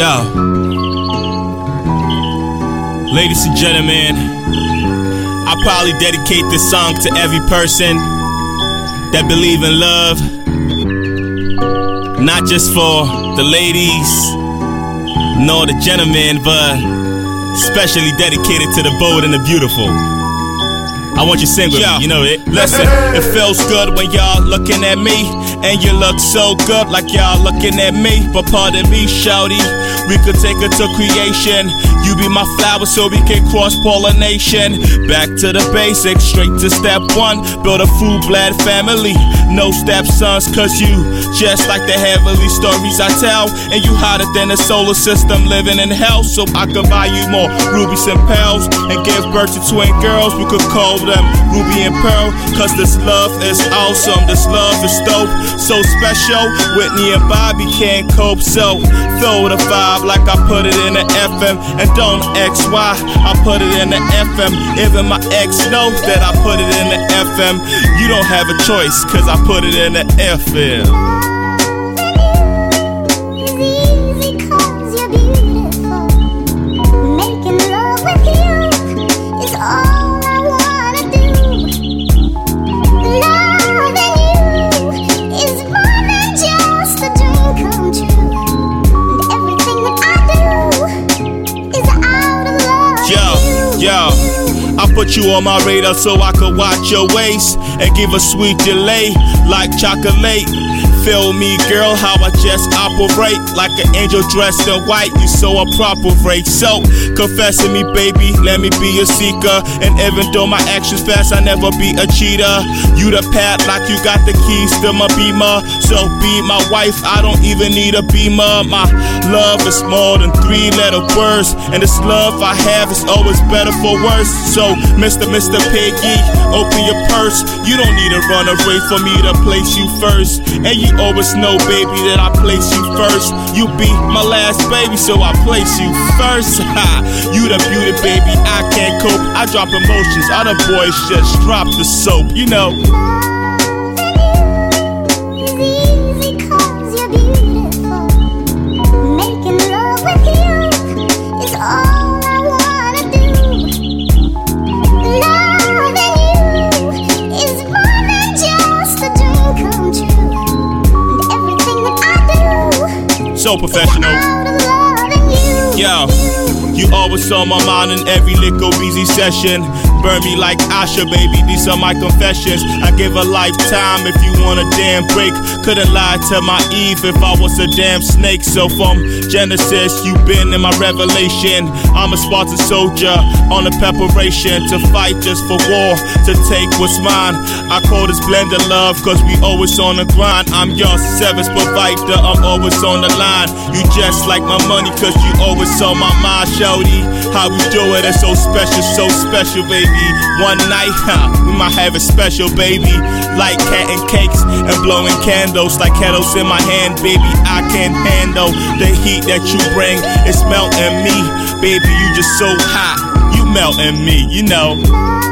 Yo. Ladies and gentlemen, I probably dedicate this song to every person that believe in love. Not just for the ladies, nor the gentlemen, but especially dedicated to the bold and the beautiful. I want you to sing with Yeah. me, you know it. Listen, it feels good when y'all looking at me, and you look so good like y'all looking at me. But pardon me, shouty, we could take it to creation. You be my flower so we can cross pollination. Back to the basics, straight to step one. Build a full blood family, no stepsons, cause you just like the heavenly stories I tell. And you hotter than the solar system living in hell. So I could buy you more rubies and pearls and give birth to twin girls. We could call them Ruby and Pearl. Cause this love is awesome, this love is dope. So special, Whitney and Bobby can't cope. So throw the vibe like I put it in the FM. And don't X why I put it in the FM. Even my ex knows that I put it in the FM. You don't have a choice, cause I put it in the FM. Put you on my radar so I could watch your waist and give a sweet delay like chocolate. Feel me, girl, how I just operate like an angel dressed in white. You so appropriate. So confess to me, baby, let me be a seeker. And even though my actions fast, I never be a cheater. You the padlock, you got the keys to my beamer. So be my wife, I don't even need a beamer. My love is more than three letter words, and this love I have is always better for worse. So, Mr. Mr. Piggy, open your purse. You don't need to run away for me to place you first. And you always know, baby, that I place you first. You be my last baby, so I place you first. You the beauty, baby. I can't cope. I drop emotions. Other boys just drop the soap, you know. So professional. Yo, you always on my mind in every little easy session. Burn me like Usher, baby. These are my confessions. I give a lifetime if you want a damn break. Couldn't lie to my Eve if I was a damn snake. So from Genesis, you've been in my revelation. I'm a Spartan soldier on a preparation to fight just for war, to take what's mine. I call this blended love, cause we always on the grind. I'm your service provider, I'm always on the line. You just like my money, cause you always on my mind, shorty. How we do it, it's so special, so special, baby. One night, huh, we might have a special, baby. Like cat and cakes and blowing candles like kettles in my hand, baby. I can't handle the heat that you bring. It's melting me, baby. You just so hot, you melting me, you know.